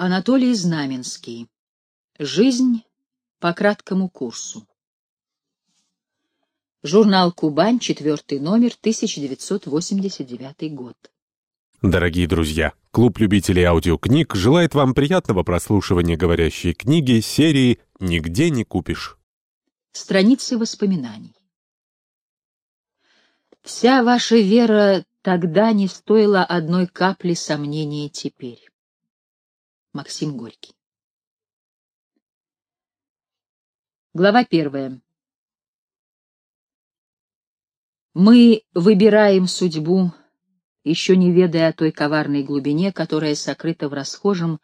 Анатолий Знаменский. Жизнь по краткому курсу. Журнал «Кубань», четвертый номер, 1989 год. Дорогие друзья, клуб любителей аудиокниг желает вам приятного прослушивания говорящей книги серии «Нигде не купишь». Страницы воспоминаний. Вся ваша вера тогда не стоила одной капли сомнения теперь. Максим Горький. Глава первая. Мы выбираем судьбу, еще не ведая о той коварной глубине, которая сокрыта в расхожем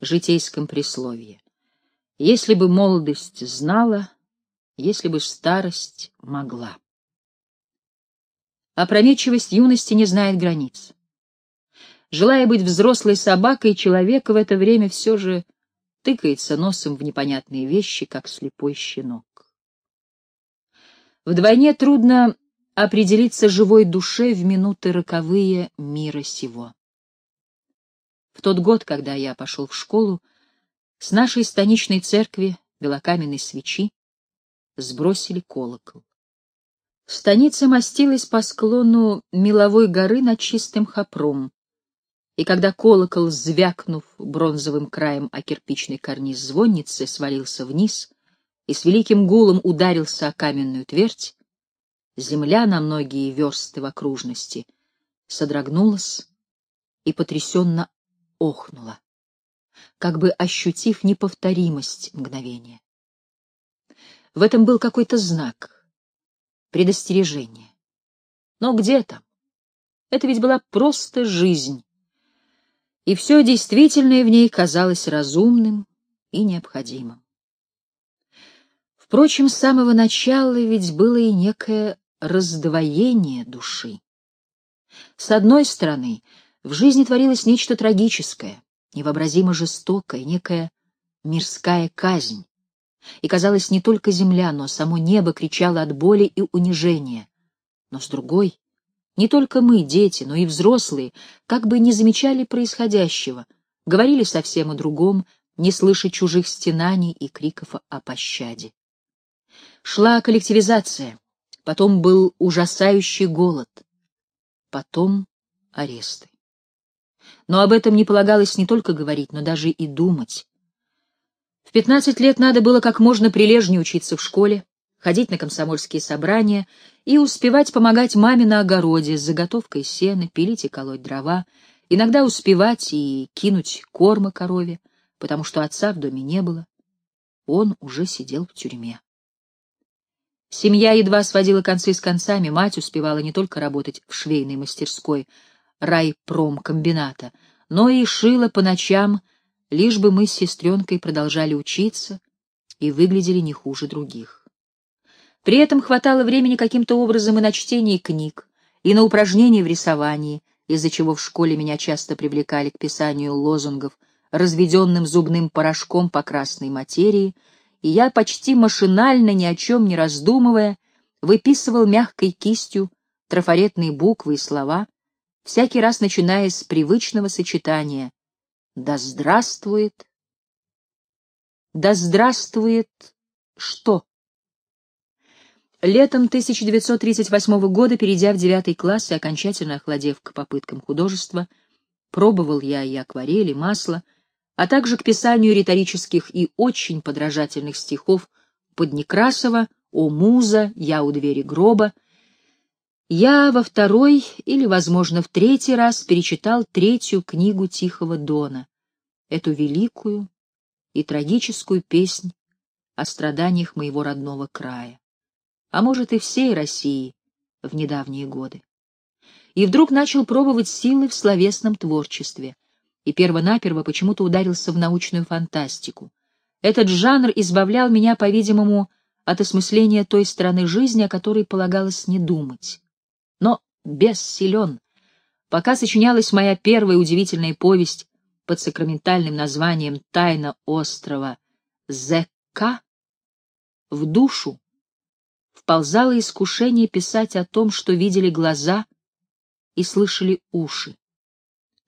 житейском присловии. Если бы молодость знала, если бы старость могла. Опрометчивость юности не знает границ. Желая быть взрослой собакой, человек в это время все же тыкается носом в непонятные вещи, как слепой щенок. Вдвойне трудно определиться живой душе в минуты роковые мира сего. В тот год, когда я пошел в школу, с нашей станичной церкви белокаменной свечи сбросили колокол. Станица мастилась по склону меловой горы над чистым хопром, и когда колокол, звякнув бронзовым краем о кирпичный карниз звонницы, свалился вниз и с великим гулом ударился о каменную твердь, земля на многие версты в окружности содрогнулась и потрясенно охнула, как бы ощутив неповторимость мгновения. В этом был какой-то знак, предостережение. Но где там? Это ведь была просто жизнь, и все действительное в ней казалось разумным и необходимым. Впрочем, с самого начала ведь было и некое раздвоение души. С одной стороны, в жизни творилось нечто трагическое, невообразимо жестокое, некая мирская казнь. И, казалось, не только земля, но само небо кричало от боли и унижения. Но с другой, не только мы, дети, но и взрослые, как бы не замечали происходящего, говорили совсем о другом, не слыша чужих стенаний и криков о пощаде. Шла коллективизация, потом был ужасающий голод, потом аресты. Но об этом не полагалось не только говорить, но даже и думать. В пятнадцать лет надо было как можно прилежнее учиться в школе, ходить на комсомольские собрания и успевать помогать маме на огороде с заготовкой сена, пилить и колоть дрова, иногда успевать и кинуть корма корове, потому что отца в доме не было. Он уже сидел в тюрьме. Семья едва сводила концы с концами, мать успевала не только работать в швейной мастерской райпромкомбината, но и шила по ночам, лишь бы мы с сестренкой продолжали учиться и выглядели не хуже других. При этом хватало времени каким-то образом и на чтение книг, и на упражнения в рисовании, из-за чего в школе меня часто привлекали к писанию лозунгов, разведенным зубным порошком по красной материи, и я почти машинально, ни о чем не раздумывая, выписывал мягкой кистью трафаретные буквы и слова, всякий раз начиная с привычного сочетания «Да здравствует!» «Да здравствует что?» Летом 1938 года, перейдя в девятый класс и окончательно охладев к попыткам художества, пробовал я и акварели, масло, а также к писанию риторических и очень подражательных стихов под Некрасова «О муза, я у двери гроба», я во второй или, возможно, в третий раз перечитал третью книгу Тихого Дона, эту великую и трагическую песнь о страданиях моего родного края а может и всей России в недавние годы. И вдруг начал пробовать силы в словесном творчестве, и первонаперво почему-то ударился в научную фантастику. Этот жанр избавлял меня, по-видимому, от осмысления той стороны жизни, о которой полагалось не думать. Но бессилен. Пока сочинялась моя первая удивительная повесть под сакраментальным названием «Тайна острова Зека», в душу вползало искушение писать о том, что видели глаза и слышали уши,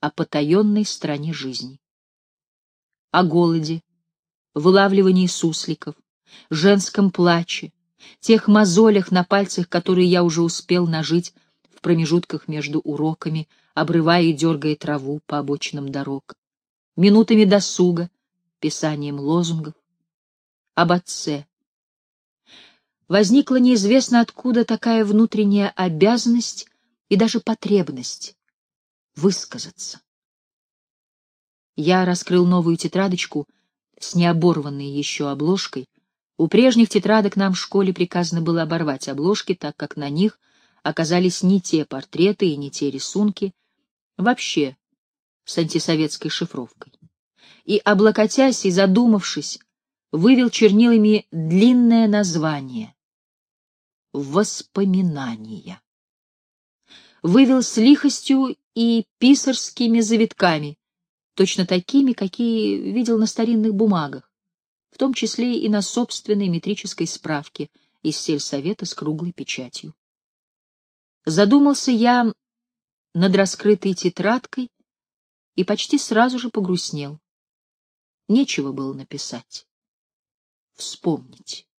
о потаенной стороне жизни. о голоде, вылавливании сусликов, женском плаче, тех мозолях на пальцах, которые я уже успел нажить в промежутках между уроками, обрывая и дергая траву по обочинам дорог, минутами досуга, писанием лозунгов, об отце. Возникла неизвестно откуда такая внутренняя обязанность и даже потребность высказаться. Я раскрыл новую тетрадочку с необорванной еще обложкой. У прежних тетрадок нам в школе приказано было оборвать обложки, так как на них оказались не те портреты и не те рисунки, вообще с антисоветской шифровкой. И, облокотясь и задумавшись, вывел чернилами длинное название — «Воспоминания». Вывел с лихостью и писарскими завитками, точно такими, какие видел на старинных бумагах, в том числе и на собственной метрической справке из сельсовета с круглой печатью. Задумался я над раскрытой тетрадкой и почти сразу же погрустнел. Нечего было написать. Вспомнить.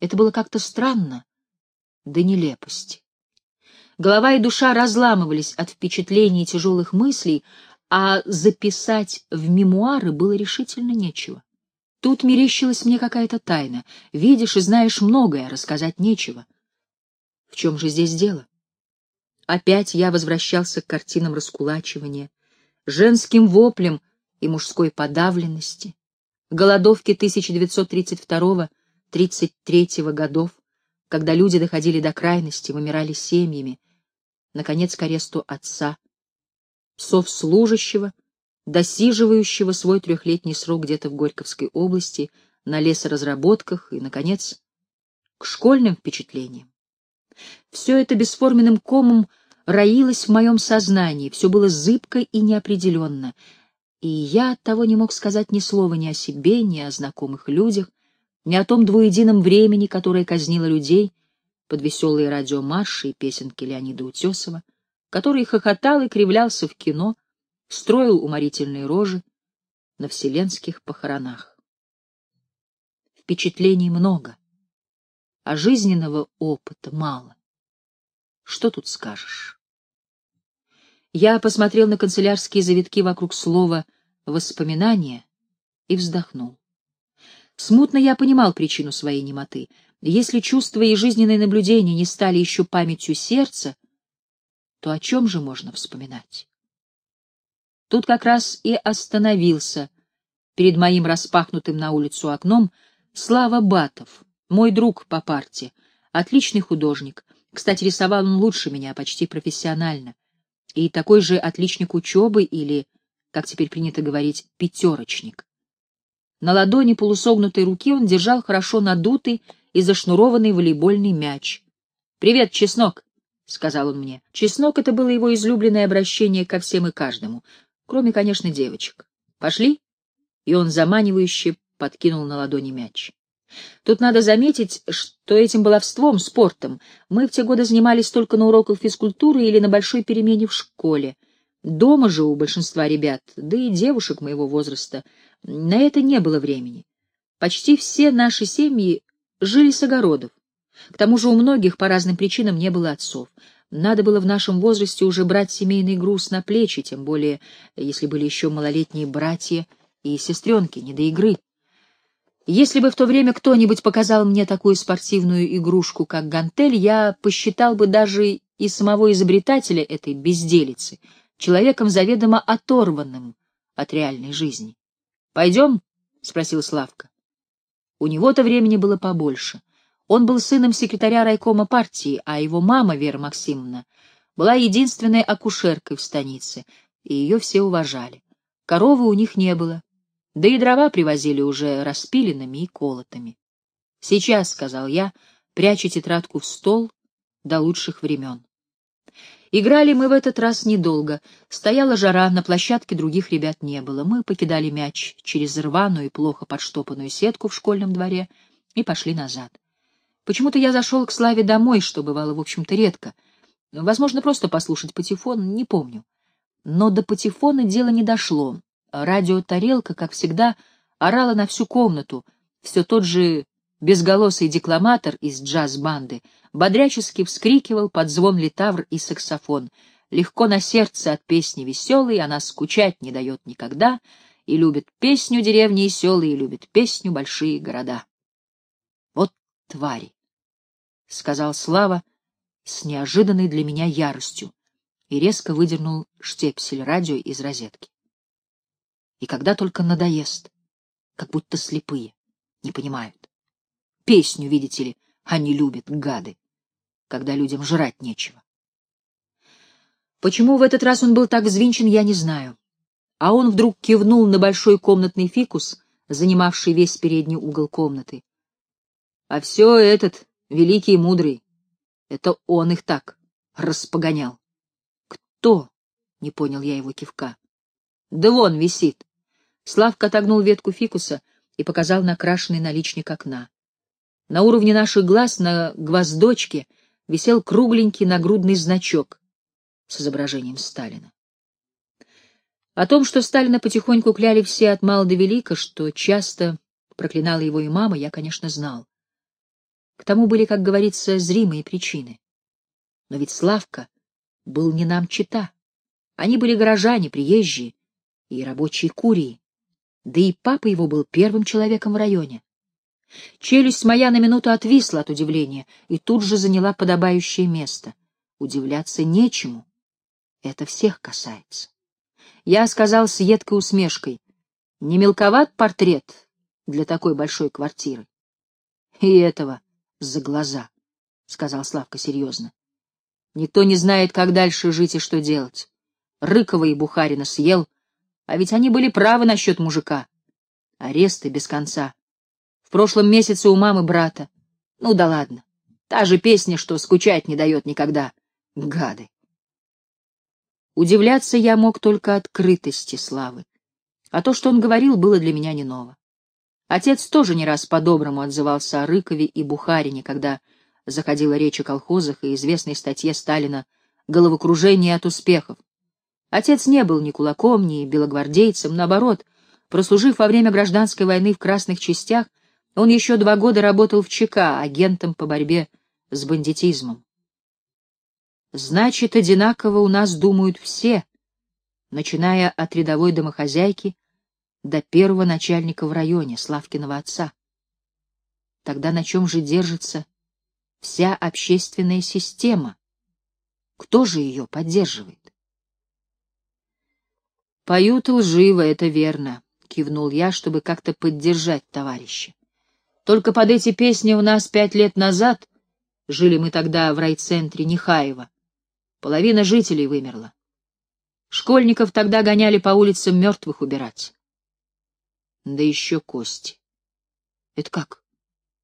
Это было как-то странно, да нелепости. Голова и душа разламывались от впечатлений и тяжелых мыслей, а записать в мемуары было решительно нечего. Тут мерещилась мне какая-то тайна. Видишь и знаешь многое, рассказать нечего. В чем же здесь дело? Опять я возвращался к картинам раскулачивания, женским воплям и мужской подавленности, голодовке 1932 года. 33-го годов, когда люди доходили до крайности, вымирали семьями, наконец, к аресту отца, совслужащего, досиживающего свой трехлетний срок где-то в Горьковской области, на лесоразработках и, наконец, к школьным впечатлениям. Все это бесформенным комом роилось в моем сознании, все было зыбко и неопределенно, и я от того не мог сказать ни слова ни о себе, ни о знакомых людях, ни о том двуедином времени, которое казнило людей под веселые радиомарши и песенки Леонида Утесова, который хохотал и кривлялся в кино, строил уморительные рожи на вселенских похоронах. Впечатлений много, а жизненного опыта мало. Что тут скажешь? Я посмотрел на канцелярские завитки вокруг слова «воспоминания» и вздохнул. Смутно я понимал причину своей немоты. Если чувства и жизненные наблюдения не стали еще памятью сердца, то о чем же можно вспоминать? Тут как раз и остановился перед моим распахнутым на улицу окном Слава Батов, мой друг по парте, отличный художник. Кстати, рисовал он лучше меня, почти профессионально. И такой же отличник учебы или, как теперь принято говорить, пятерочник. На ладони полусогнутой руки он держал хорошо надутый и зашнурованный волейбольный мяч. «Привет, Чеснок!» — сказал он мне. Чеснок — это было его излюбленное обращение ко всем и каждому, кроме, конечно, девочек. «Пошли?» И он заманивающе подкинул на ладони мяч. Тут надо заметить, что этим баловством, спортом, мы в те годы занимались только на уроках физкультуры или на большой перемене в школе. Дома же у большинства ребят, да и девушек моего возраста, на это не было времени. Почти все наши семьи жили с огородов. К тому же у многих по разным причинам не было отцов. Надо было в нашем возрасте уже брать семейный груз на плечи, тем более, если были еще малолетние братья и сестренки, не до игры. Если бы в то время кто-нибудь показал мне такую спортивную игрушку, как гантель, я посчитал бы даже и самого изобретателя этой безделицы человеком заведомо оторванным от реальной жизни. «Пойдем?» — спросил Славка. У него-то времени было побольше. Он был сыном секретаря райкома партии, а его мама, Вера Максимовна, была единственной акушеркой в станице, и ее все уважали. Коровы у них не было, да и дрова привозили уже распиленными и колотыми. «Сейчас», — сказал я, пряча тетрадку в стол до лучших времен. Играли мы в этот раз недолго. Стояла жара, на площадке других ребят не было. Мы покидали мяч через рваную и плохо подштопанную сетку в школьном дворе и пошли назад. Почему-то я зашел к Славе домой, что бывало, в общем-то, редко. Возможно, просто послушать патефон, не помню. Но до патефона дело не дошло. радиотарелка, как всегда, орала на всю комнату, все тот же безголосый декламатор из джаз-банды бодрячески вскрикивал под звон литавр и саксофон. Легко на сердце от песни веселой, она скучать не дает никогда, и любит песню деревни и селы, и любит песню большие города. Вот твари! — сказал Слава с неожиданной для меня яростью и резко выдернул штепсель радио из розетки. И когда только надоест, как будто слепые, не понимают. Песню, видите ли, они любят, гады, когда людям жрать нечего. Почему в этот раз он был так взвинчен, я не знаю. А он вдруг кивнул на большой комнатный фикус, занимавший весь передний угол комнаты. А все этот великий и мудрый. Это он их так распогонял. Кто? Не понял я его кивка. Да вон висит. Славка отогнул ветку фикуса и показал на крашеный наличник окна. На уровне наших глаз на гвоздочке висел кругленький нагрудный значок с изображением Сталина. О том, что Сталина потихоньку кляли все от мала до велика, что часто проклинала его и мама, я, конечно, знал. К тому были, как говорится, зримые причины. Но ведь Славка был не нам чита. Они были горожане, приезжие и рабочие курии. Да и папа его был первым человеком в районе. Челюсть моя на минуту отвисла от удивления и тут же заняла подобающее место. Удивляться нечему. Это всех касается. Я сказал с едкой усмешкой, не мелковат портрет для такой большой квартиры. И этого за глаза, — сказал Славка серьезно. Никто не знает, как дальше жить и что делать. Рыкова и Бухарина съел, а ведь они были правы насчет мужика. Аресты без конца. В прошлом месяце у мамы брата. Ну да ладно. Та же песня, что скучать не дает никогда. Гады. Удивляться я мог только открытости Славы. А то, что он говорил, было для меня не ново. Отец тоже не раз по-доброму отзывался о Рыкове и Бухарине, когда заходила речь о колхозах и известной статье Сталина «Головокружение от успехов». Отец не был ни кулаком, ни белогвардейцем, наоборот, прослужив во время гражданской войны в красных частях, он еще два года работал в ЧК агентом по борьбе с бандитизмом. Значит, одинаково у нас думают все, начиная от рядовой домохозяйки до первого начальника в районе, Славкиного отца. Тогда на чем же держится вся общественная система? Кто же ее поддерживает? «Поют лживо, это верно», — кивнул я, чтобы как-то поддержать товарища. «Только под эти песни у нас пять лет назад, жили мы тогда в райцентре Нехаева, половина жителей вымерла. Школьников тогда гоняли по улицам мертвых убирать да еще кости. — Это как?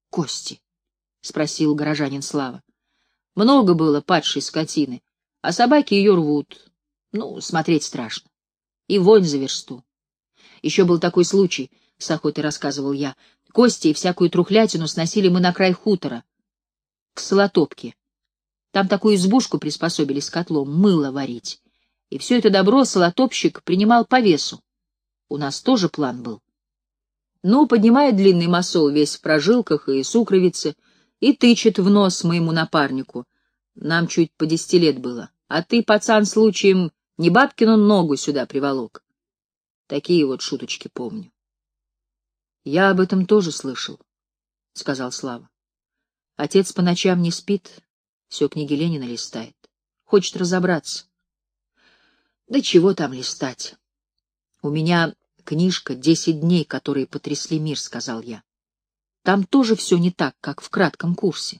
Кости? — спросил горожанин Слава. — Много было падшей скотины, а собаки ее рвут. Ну, смотреть страшно. И вонь за версту. Еще был такой случай, — с охотой рассказывал я. Кости и всякую трухлятину сносили мы на край хутора, к Солотопке. Там такую избушку приспособили с котлом, мыло варить. И все это добро солотопщик принимал по весу. У нас тоже план был. Ну, поднимает длинный масол весь в прожилках и сукровице и тычет в нос моему напарнику. Нам чуть по десяти лет было. А ты, пацан, случаем не бабкину ногу сюда приволок. Такие вот шуточки помню. Я об этом тоже слышал, — сказал Слава. Отец по ночам не спит, все книги Ленина листает. Хочет разобраться. Да чего там листать? У меня Книжка «Десять дней, которые потрясли мир», — сказал я. Там тоже все не так, как в кратком курсе.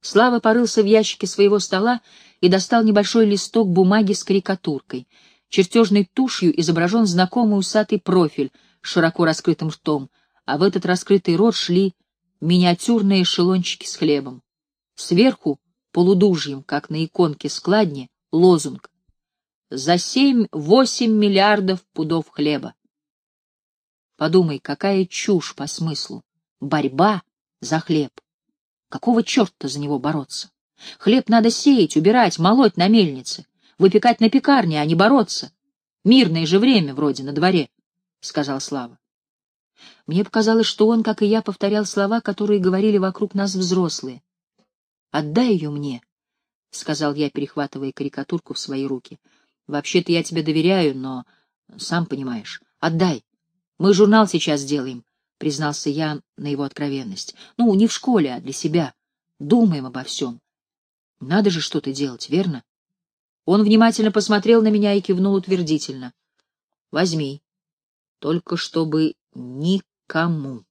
Слава порылся в ящике своего стола и достал небольшой листок бумаги с карикатуркой. Чертежной тушью изображен знакомый усатый профиль широко раскрытым ртом, а в этот раскрытый рот шли миниатюрные эшелончики с хлебом. Сверху, полудужьем, как на иконке складни, лозунг за семь-восемь миллиардов пудов хлеба. Подумай, какая чушь по смыслу. Борьба за хлеб. Какого черта за него бороться? Хлеб надо сеять, убирать, молоть на мельнице, выпекать на пекарне, а не бороться. Мирное же время вроде на дворе, — сказал Слава. Мне показалось, что он, как и я, повторял слова, которые говорили вокруг нас взрослые. «Отдай ее мне», — сказал я, перехватывая карикатурку в свои руки. «Вообще-то я тебе доверяю, но, сам понимаешь, отдай. Мы журнал сейчас делаем», — признался я на его откровенность. «Ну, не в школе, а для себя. Думаем обо всем. Надо же что-то делать, верно?» Он внимательно посмотрел на меня и кивнул утвердительно. «Возьми. Только чтобы никому».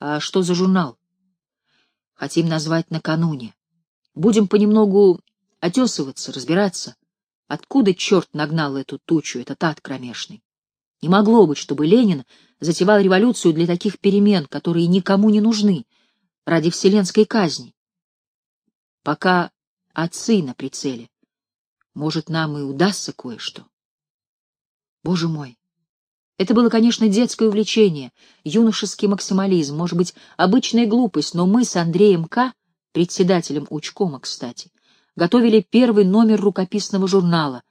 «А что за журнал?» «Хотим назвать накануне. Будем понемногу отесываться, разбираться. Откуда черт нагнал эту тучу, этот ад кромешный? Не могло быть, чтобы Ленин затевал революцию для таких перемен, которые никому не нужны, ради вселенской казни. Пока отцы на прицеле, может, нам и удастся кое-что. Боже мой! Это было, конечно, детское увлечение, юношеский максимализм, может быть, обычная глупость, но мы с Андреем К., председателем учкома, кстати, готовили первый номер рукописного журнала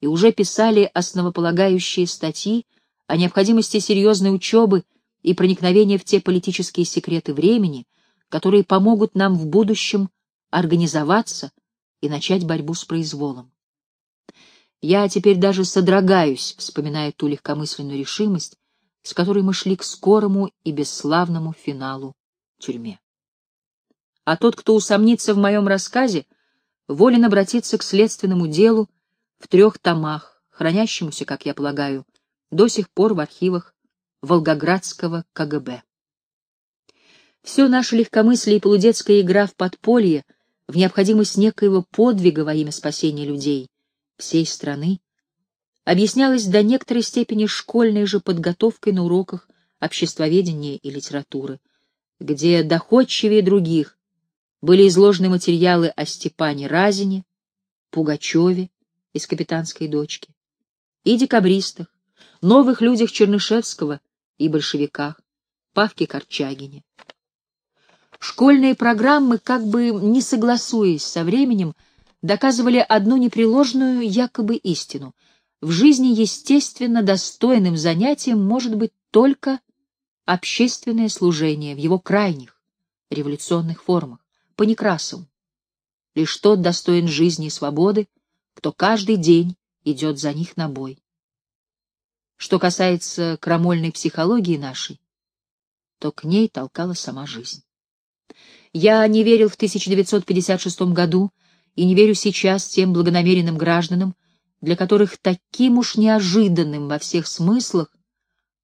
и уже писали основополагающие статьи о необходимости серьезной учебы и проникновения в те политические секреты времени, которые помогут нам в будущем организоваться и начать борьбу с произволом. Я теперь даже содрогаюсь, вспоминая ту легкомысленную решимость, с которой мы шли к скорому и бесславному финалу тюрьме. А тот, кто усомнится в моем рассказе, волен обратиться к следственному делу в трех томах, хранящемуся, как я полагаю, до сих пор в архивах Волгоградского КГБ. Все наше легкомыслие и полудетская игра в подполье, в необходимость некоего подвига во имя спасения людей, всей страны, объяснялось до некоторой степени школьной же подготовкой на уроках обществоведения и литературы, где доходчивее других были изложены материалы о Степане Разине, Пугачеве из «Капитанской дочки» и декабристах, новых людях Чернышевского и большевиках, Павке Корчагине. Школьные программы, как бы не согласуясь со временем, доказывали одну непреложную якобы истину. В жизни естественно достойным занятием может быть только общественное служение в его крайних революционных формах, по Некрасову. Лишь тот достоин жизни и свободы, кто каждый день идет за них на бой. Что касается крамольной психологии нашей, то к ней толкала сама жизнь. Я не верил в 1956 году и не верю сейчас тем благонамеренным гражданам, для которых таким уж неожиданным во всех смыслах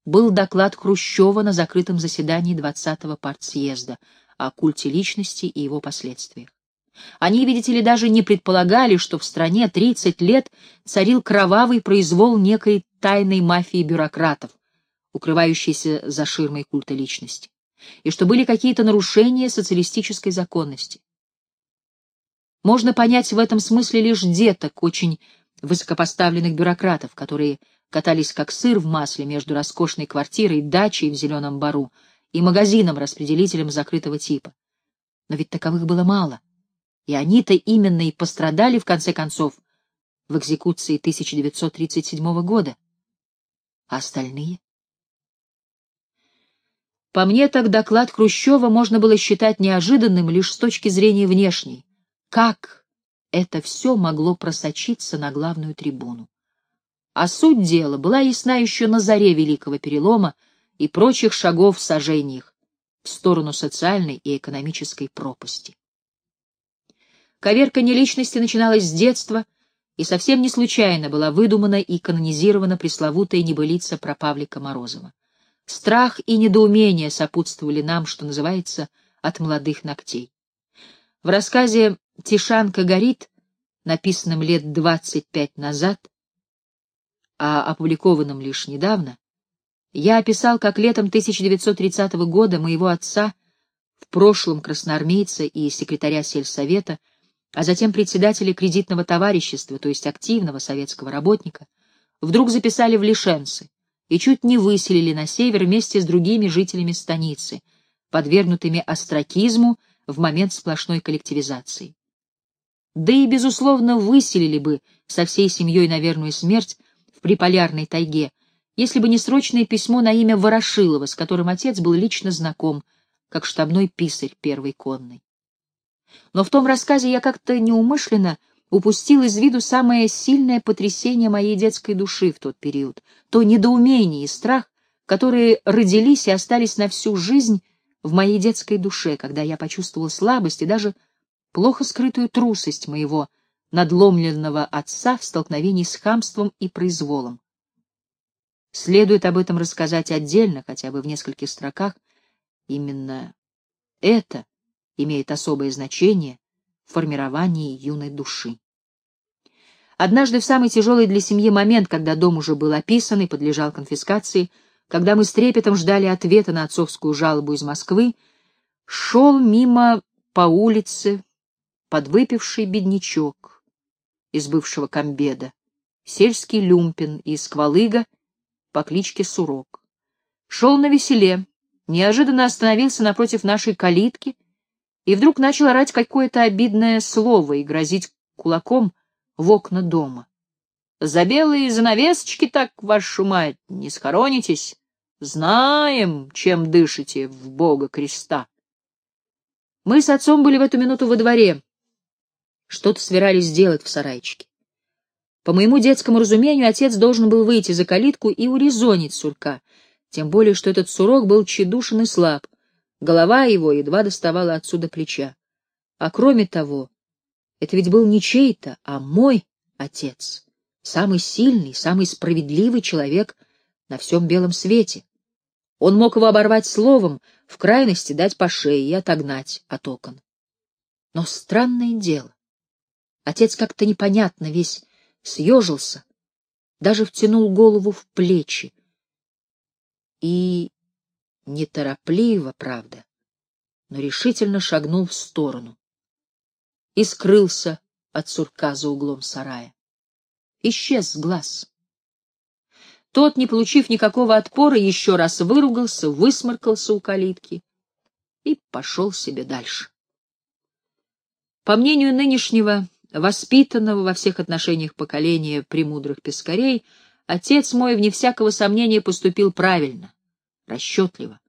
был доклад Хрущева на закрытом заседании 20-го партсъезда о культе личности и его последствиях. Они, видите ли, даже не предполагали, что в стране 30 лет царил кровавый произвол некой тайной мафии бюрократов, укрывающейся за ширмой культа личности, и что были какие-то нарушения социалистической законности. Можно понять в этом смысле лишь деток, очень высокопоставленных бюрократов, которые катались как сыр в масле между роскошной квартирой, дачей в Зеленом Бару и магазином-распределителем закрытого типа. Но ведь таковых было мало, и они-то именно и пострадали, в конце концов, в экзекуции 1937 года. А остальные? По мне, так доклад Хрущева можно было считать неожиданным лишь с точки зрения внешней. Как это все могло просочиться на главную трибуну? А суть дела была ясна еще на заре Великого Перелома и прочих шагов в сожжениях в сторону социальной и экономической пропасти. Коверка неличности начиналась с детства и совсем не случайно была выдумана и канонизирована пресловутая небылица про Павлика Морозова. Страх и недоумение сопутствовали нам, что называется, от молодых ногтей. В рассказе «Тишанка горит», написанном лет двадцать пять назад, а опубликованном лишь недавно, я описал, как летом 1930 года моего отца, в прошлом красноармейца и секретаря сельсовета, а затем председателя кредитного товарищества, то есть активного советского работника, вдруг записали в Лишенцы и чуть не выселили на север вместе с другими жителями станицы, подвергнутыми остракизму в момент сплошной коллективизации. Да и, безусловно, выселили бы со всей семьей на верную смерть в приполярной тайге, если бы не срочное письмо на имя Ворошилова, с которым отец был лично знаком, как штабной писарь первой конной. Но в том рассказе я как-то неумышленно упустил из виду самое сильное потрясение моей детской души в тот период, то недоумение и страх, которые родились и остались на всю жизнь в моей детской душе, когда я почувствовал слабость и даже плохо скрытую трусость моего надломленного отца в столкновении с хамством и произволом. Следует об этом рассказать отдельно, хотя бы в нескольких строках. Именно это имеет особое значение в формировании юной души. Однажды в самый тяжелый для семьи момент, когда дом уже был описан и подлежал конфискации, когда мы с трепетом ждали ответа на отцовскую жалобу из Москвы, шел мимо по улице подвыпивший беднячок из бывшего комбеда, сельский люмпин из Квалыга по кличке Сурок. Шел на веселе, неожиданно остановился напротив нашей калитки и вдруг начал орать какое-то обидное слово и грозить кулаком в окна дома. «За белые занавесочки так, вашу мать, не схоронитесь? Знаем, чем дышите в Бога креста». Мы с отцом были в эту минуту во дворе, что-то собирались сделать в сарайчике. По моему детскому разумению, отец должен был выйти за калитку и урезонить сурка, тем более, что этот сурок был тщедушен и слаб, голова его едва доставала отсюда плеча. А кроме того, это ведь был не чей-то, а мой отец, самый сильный, самый справедливый человек на всем белом свете. Он мог его оборвать словом, в крайности дать по шее и отогнать от окон. Но странное дело. Отец как-то непонятно весь съежился, даже втянул голову в плечи. И неторопливо, правда, но решительно шагнул в сторону и скрылся от сурка за углом сарая. Исчез с глаз. Тот, не получив никакого отпора, еще раз выругался, высморкался у калитки и пошел себе дальше. По мнению нынешнего воспитанного во всех отношениях поколения премудрых пескарей, отец мой, вне всякого сомнения, поступил правильно, расчетливо,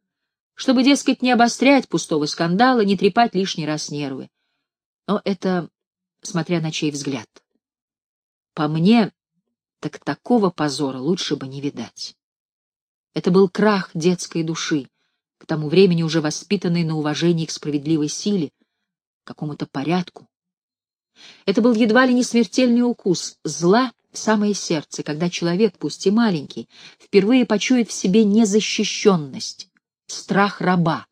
чтобы, дескать, не обострять пустого скандала, не трепать лишний раз нервы. Но это смотря на чей взгляд. По мне, так такого позора лучше бы не видать. Это был крах детской души, к тому времени уже воспитанной на уважении к справедливой силе, какому-то порядку, это был едва ли не смертельный укус зла в самое сердце, когда человек, пусть и маленький, впервые почует в себе незащищенность, страх раба,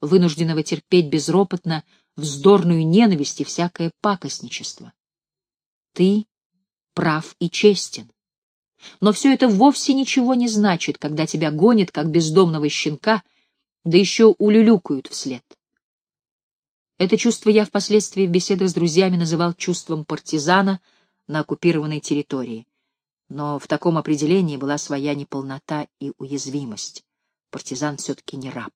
вынужденного терпеть безропотно вздорную ненависть и всякое пакостничество. Ты прав и честен. Но все это вовсе ничего не значит, когда тебя гонят, как бездомного щенка, да еще улюлюкают вслед. Это чувство я впоследствии в беседах с друзьями называл чувством партизана на оккупированной территории. Но в таком определении была своя неполнота и уязвимость. Партизан все-таки не раб.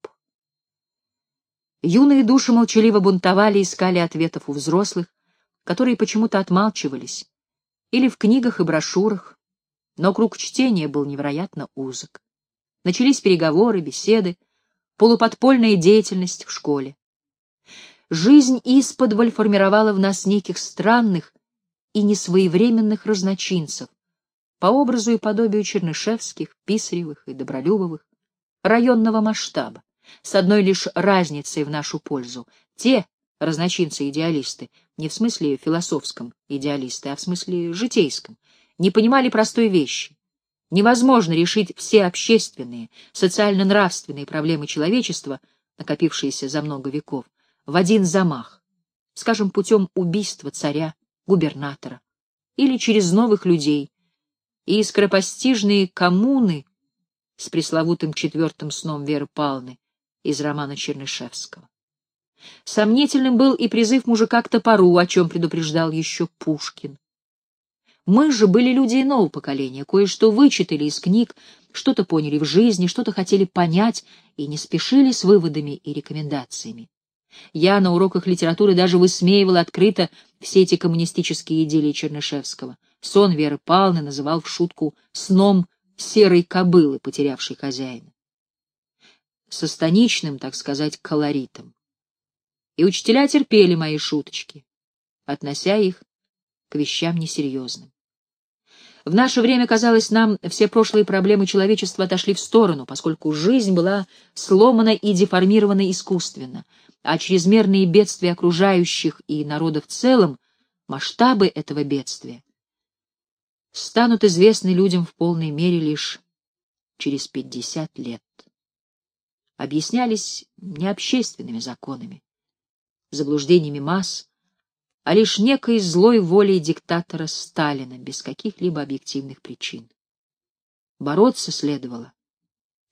Юные души молчаливо бунтовали, искали ответов у взрослых, которые почему-то отмалчивались, или в книгах и брошюрах, но круг чтения был невероятно узок. Начались переговоры, беседы, полуподпольная деятельность в школе. Жизнь исподволь формировала в нас неких странных и несвоевременных разночинцев, по образу и подобию Чернышевских, Писаревых и Добролюбовых, районного масштаба, с одной лишь разницей в нашу пользу. Те, разночинцы-идеалисты, не в смысле философском идеалисты, а в смысле житейском, не понимали простой вещи. Невозможно решить все общественные, социально-нравственные проблемы человечества, накопившиеся за много веков, в один замах, скажем, путем убийства царя, губернатора, или через новых людей, и скоропостижные коммуны с пресловутым четвертым сном Веры Павловны из романа Чернышевского. Сомнительным был и призыв мужика к топору, о чем предупреждал еще Пушкин. Мы же были люди иного поколения, кое-что вычитали из книг, что-то поняли в жизни, что-то хотели понять и не спешили с выводами и рекомендациями. Я на уроках литературы даже высмеивал открыто все эти коммунистические идеи Чернышевского. Сон Веры Павловны называл в шутку сном серой кобылы, потерявшей хозяина. Со станичным, так сказать, колоритом. И учителя терпели мои шуточки, относя их к вещам несерьезным. В наше время, казалось нам, все прошлые проблемы человечества отошли в сторону, поскольку жизнь была сломана и деформирована искусственно, а чрезмерные бедствия окружающих и народа в целом, масштабы этого бедствия, станут известны людям в полной мере лишь через пятьдесят лет. Объяснялись не общественными законами, заблуждениями масс, а лишь некой злой волей диктатора Сталина без каких-либо объективных причин. Бороться следовало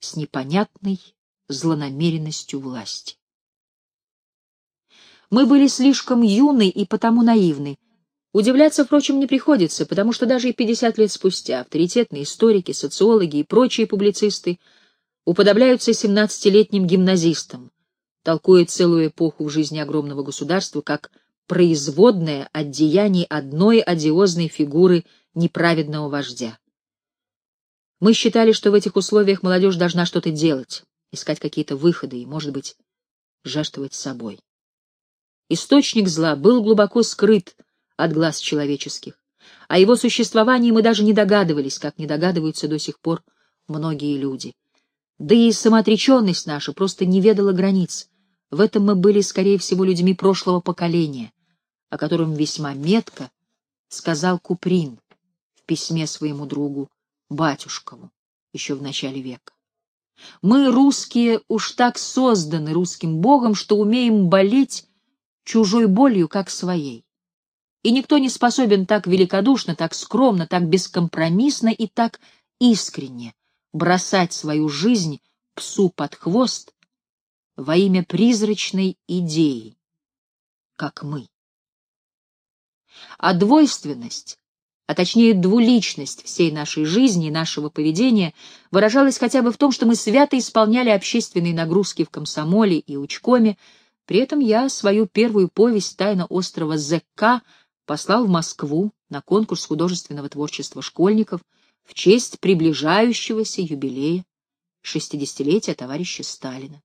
с непонятной злонамеренностью власти. Мы были слишком юны и потому наивны. Удивляться, впрочем, не приходится, потому что даже и 50 лет спустя авторитетные историки, социологи и прочие публицисты уподобляются 17-летним гимназистам, толкуя целую эпоху в жизни огромного государства как производное от деяний одной одиозной фигуры неправедного вождя. Мы считали, что в этих условиях молодежь должна что-то делать, искать какие-то выходы и, может быть, жертвовать собой. Источник зла был глубоко скрыт от глаз человеческих. О его существовании мы даже не догадывались, как не догадываются до сих пор многие люди. Да и самоотреченность наша просто не ведала границ. В этом мы были, скорее всего, людьми прошлого поколения, о котором весьма метко сказал Куприн в письме своему другу Батюшкову еще в начале века. Мы, русские, уж так созданы русским богом, что умеем болеть чужой болью, как своей. И никто не способен так великодушно, так скромно, так бескомпромиссно и так искренне бросать свою жизнь псу под хвост во имя призрачной идеи, как мы а двойственность, а точнее двуличность всей нашей жизни и нашего поведения выражалась хотя бы в том, что мы свято исполняли общественные нагрузки в комсомоле и учкоме, при этом я свою первую повесть «Тайна острова ЗК» послал в Москву на конкурс художественного творчества школьников в честь приближающегося юбилея шестидесятилетия товарища Сталина.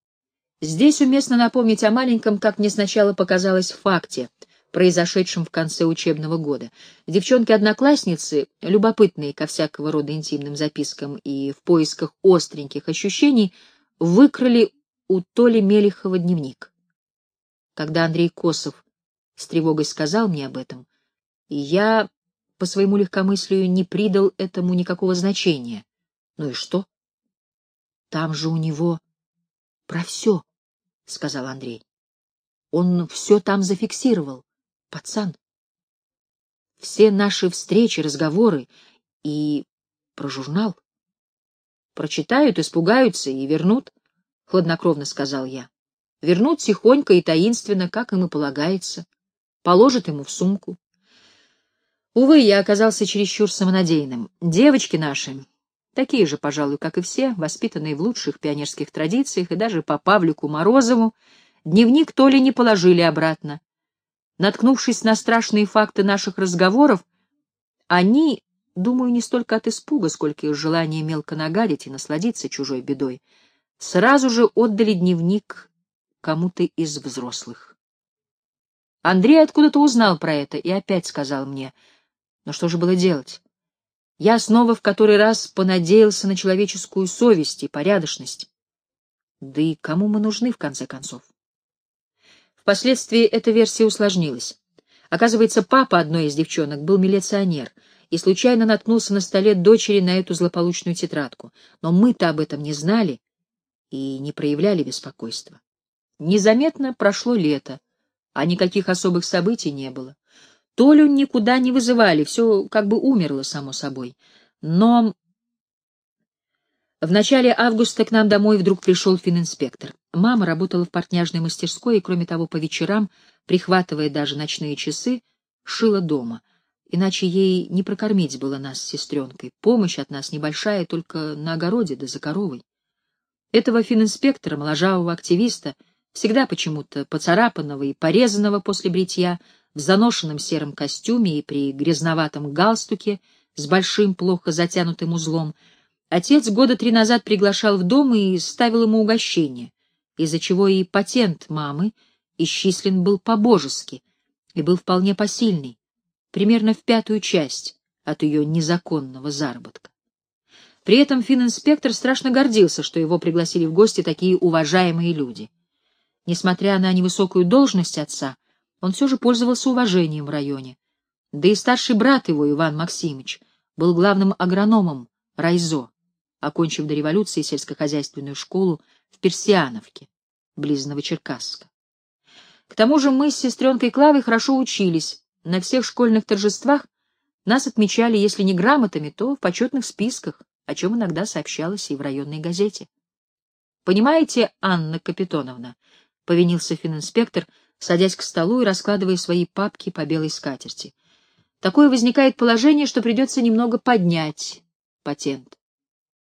Здесь уместно напомнить о маленьком, как мне сначала показалось, факте — произошедшем в конце учебного года. Девчонки-одноклассницы, любопытные ко всякого рода интимным запискам и в поисках остреньких ощущений, выкрали у Толи Мелехова дневник. Когда Андрей Косов с тревогой сказал мне об этом, я по своему легкомыслию не придал этому никакого значения. Ну и что? Там же у него про все, — сказал Андрей. Он все там зафиксировал пацан. Все наши встречи, разговоры и про журнал. Прочитают, испугаются и вернут, — хладнокровно сказал я. Вернут тихонько и таинственно, как им и полагается. Положат ему в сумку. Увы, я оказался чересчур самонадеянным. Девочки наши, такие же, пожалуй, как и все, воспитанные в лучших пионерских традициях и даже по Павлику Морозову, дневник то ли не положили обратно, Наткнувшись на страшные факты наших разговоров, они, думаю, не столько от испуга, сколько из желания мелко нагадить и насладиться чужой бедой, сразу же отдали дневник кому-то из взрослых. Андрей откуда-то узнал про это и опять сказал мне, но что же было делать? Я снова в который раз понадеялся на человеческую совесть и порядочность. Да и кому мы нужны, в конце концов? Впоследствии эта версия усложнилась. Оказывается, папа одной из девчонок был милиционер и случайно наткнулся на столе дочери на эту злополучную тетрадку. Но мы-то об этом не знали и не проявляли беспокойства. Незаметно прошло лето, а никаких особых событий не было. Толю никуда не вызывали, все как бы умерло само собой. Но в начале августа к нам домой вдруг пришел фининспектор. Мама работала в портняжной мастерской и, кроме того, по вечерам, прихватывая даже ночные часы, шила дома. Иначе ей не прокормить было нас с сестренкой. Помощь от нас небольшая, только на огороде да за коровой. Этого фининспектора, моложавого активиста, всегда почему-то поцарапанного и порезанного после бритья, в заношенном сером костюме и при грязноватом галстуке с большим, плохо затянутым узлом, отец года три назад приглашал в дом и ставил ему угощение, из-за чего и патент мамы исчислен был по-божески и был вполне посильный, примерно в пятую часть от ее незаконного заработка. При этом финн-инспектор страшно гордился, что его пригласили в гости такие уважаемые люди. Несмотря на невысокую должность отца, он все же пользовался уважением в районе. Да и старший брат его, Иван Максимович, был главным агрономом Райзо, окончив до революции сельскохозяйственную школу в Персиановке, близ Новочеркасска. К тому же мы с сестренкой Клавой хорошо учились. На всех школьных торжествах нас отмечали, если не грамотами, то в почетных списках, о чем иногда сообщалось и в районной газете. «Понимаете, Анна Капитоновна», — повинился фининспектор, садясь к столу и раскладывая свои папки по белой скатерти. «Такое возникает положение, что придется немного поднять патент.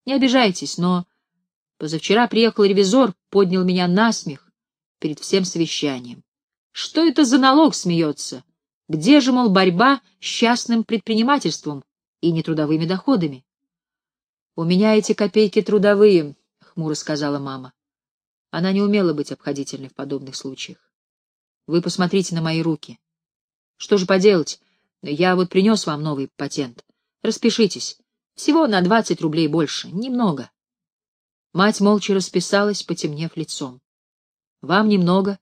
Не обижайтесь, но позавчера приехал ревизор, поднял меня на смех перед всем совещанием. Что это за налог смеется? Где же, мол, борьба с частным предпринимательством и нетрудовыми доходами? — У меня эти копейки трудовые, — хмуро сказала мама. Она не умела быть обходительной в подобных случаях. Вы посмотрите на мои руки. Что же поделать? Я вот принес вам новый патент. Распишитесь. Всего на двадцать рублей больше. Немного. Мать молча расписалась, потемнев лицом. Вам немного,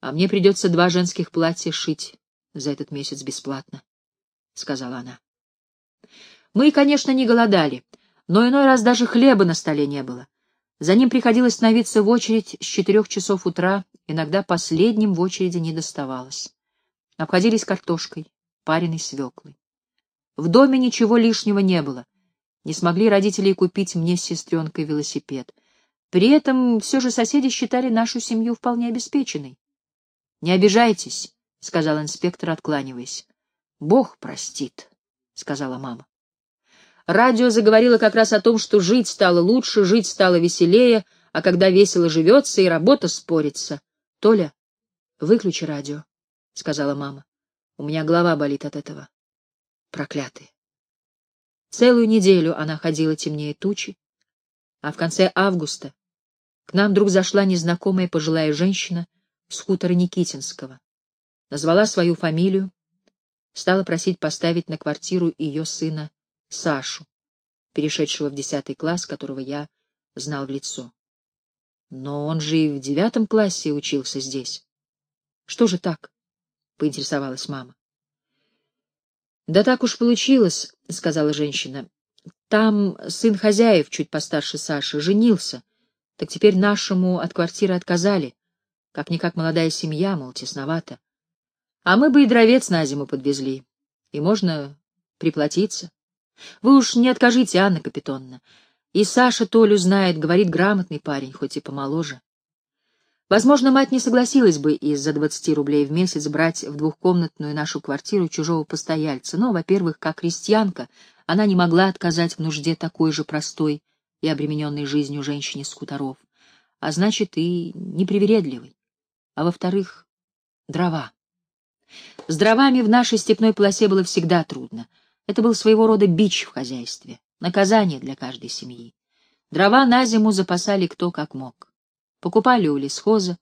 а мне придется два женских платья шить за этот месяц бесплатно, — сказала она. Мы, конечно, не голодали, но иной раз даже хлеба на столе не было. За ним приходилось становиться в очередь с четырех часов утра, иногда последним в очереди не доставалось. Обходились картошкой, пареной свеклой. В доме ничего лишнего не было. Не смогли родители купить мне с сестренкой велосипед. При этом все же соседи считали нашу семью вполне обеспеченной. — Не обижайтесь, — сказал инспектор, откланиваясь. — Бог простит, — сказала мама. Радио заговорило как раз о том, что жить стало лучше, жить стало веселее, а когда весело живется, и работа спорится. — Толя, выключи радио, — сказала мама. — У меня голова болит от этого. Проклятые. Целую неделю она ходила темнее тучи, а в конце августа к нам вдруг зашла незнакомая пожилая женщина с хутора Никитинского. Назвала свою фамилию, стала просить поставить на квартиру ее сына Сашу, перешедшего в десятый класс, которого я знал в лицо. Но он же и в девятом классе учился здесь. Что же так? — поинтересовалась мама. — Да так уж получилось, — сказала женщина. — Там сын хозяев, чуть постарше Саши, женился, так теперь нашему от квартиры отказали. Как-никак молодая семья, мол, тесновато. А мы бы и дровец на зиму подвезли. И можно приплатиться. Вы уж не откажите, Анна Капитонна. И Саша Толю знает, говорит грамотный парень, хоть и помоложе. Возможно, мать не согласилась бы из-за двадцати рублей в месяц брать в двухкомнатную нашу квартиру чужого постояльца, но, во-первых, как крестьянка, она не могла отказать в нужде такой же простой и обремененной жизнью женщине с хуторов, а значит, и непривередливой. А во-вторых, дрова. С дровами в нашей степной полосе было всегда трудно. Это был своего рода бич в хозяйстве, наказание для каждой семьи. Дрова на зиму запасали кто как мог. Покупали у лесхоза,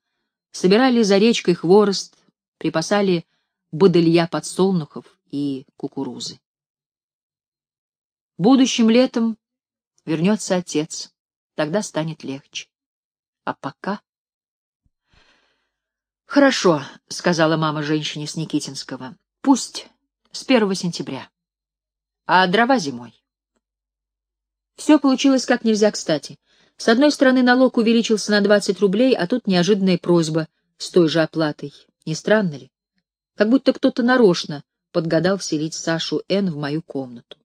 собирали за речкой хворост, припасали бодылья подсолнухов и кукурузы. Будущим летом вернется отец, тогда станет легче. А пока... «Хорошо», — сказала мама женщине с Никитинского, — «пусть с первого сентября, а дрова зимой». Все получилось как нельзя кстати. С одной стороны, налог увеличился на 20 рублей, а тут неожиданная просьба с той же оплатой. Не странно ли? Как будто кто-то нарочно подгадал вселить Сашу Н. в мою комнату.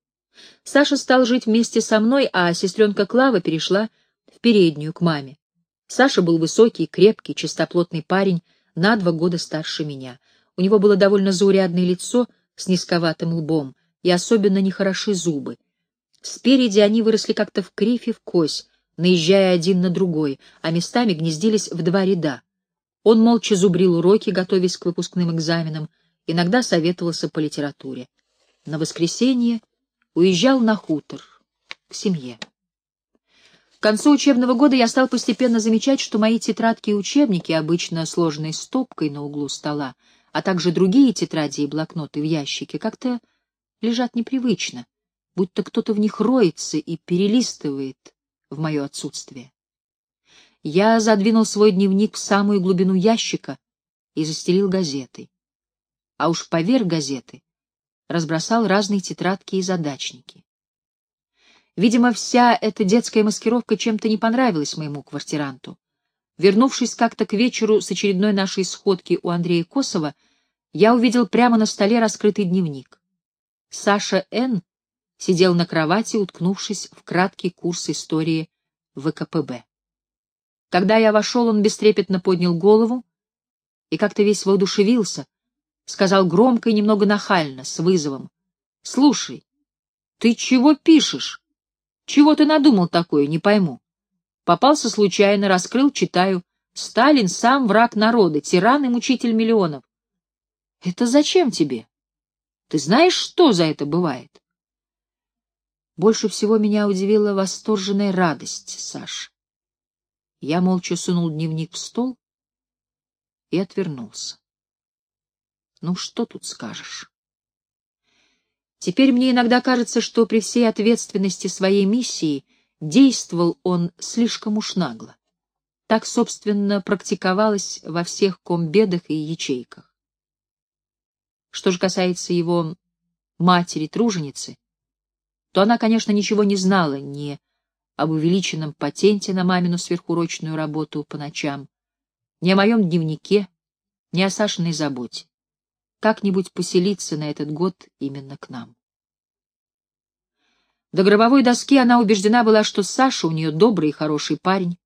Саша стал жить вместе со мной, а сестренка Клава перешла в переднюю к маме. Саша был высокий, крепкий, чистоплотный парень, на два года старше меня. У него было довольно заурядное лицо с низковатым лбом и особенно нехороши зубы. Спереди они выросли как-то в кривь и в кось, наезжая один на другой, а местами гнездились в два ряда. Он молча зубрил уроки, готовясь к выпускным экзаменам, иногда советовался по литературе. На воскресенье уезжал на хутор, к семье. К концу учебного года я стал постепенно замечать, что мои тетрадки и учебники, обычно сложенные стопкой на углу стола, а также другие тетради и блокноты в ящике, как-то лежат непривычно, будто кто-то в них роется и перелистывает в мое отсутствие. Я задвинул свой дневник в самую глубину ящика и застелил газетой. А уж поверх газеты разбросал разные тетрадки и задачники. Видимо, вся эта детская маскировка чем-то не понравилась моему квартиранту. Вернувшись как-то к вечеру с очередной нашей сходки у Андрея Косова, я увидел прямо на столе раскрытый дневник. Саша Н. сидел на кровати, уткнувшись в краткий курс истории ВКПБ. Когда я вошел, он бестрепетно поднял голову и как-то весь воодушевился, сказал громко и немного нахально, с вызовом. — Слушай, ты чего пишешь? Чего ты надумал такое, не пойму. Попался случайно, раскрыл, читаю. Сталин сам враг народа, тиран и мучитель миллионов. Это зачем тебе? Ты знаешь, что за это бывает? Больше всего меня удивила восторженная радость Саши. Я молча сунул дневник в стол и отвернулся. Ну, что тут скажешь? Теперь мне иногда кажется, что при всей ответственности своей миссии действовал он слишком уж нагло. Так, собственно, практиковалось во всех комбедах и ячейках. Что же касается его матери-труженицы, то она, конечно, ничего не знала ни об увеличенном патенте на мамину сверхурочную работу по ночам, ни о моем дневнике, ни о Сашиной заботе. Как-нибудь поселиться на этот год именно к нам. До гробовой доски она убеждена была, что Саша у нее добрый и хороший парень,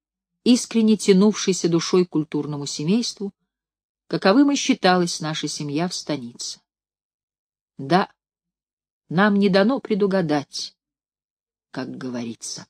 искренне тянувшийся душой к культурному семейству, каковым и считалась наша семья в станице. Да, нам не дано предугадать, как говорится.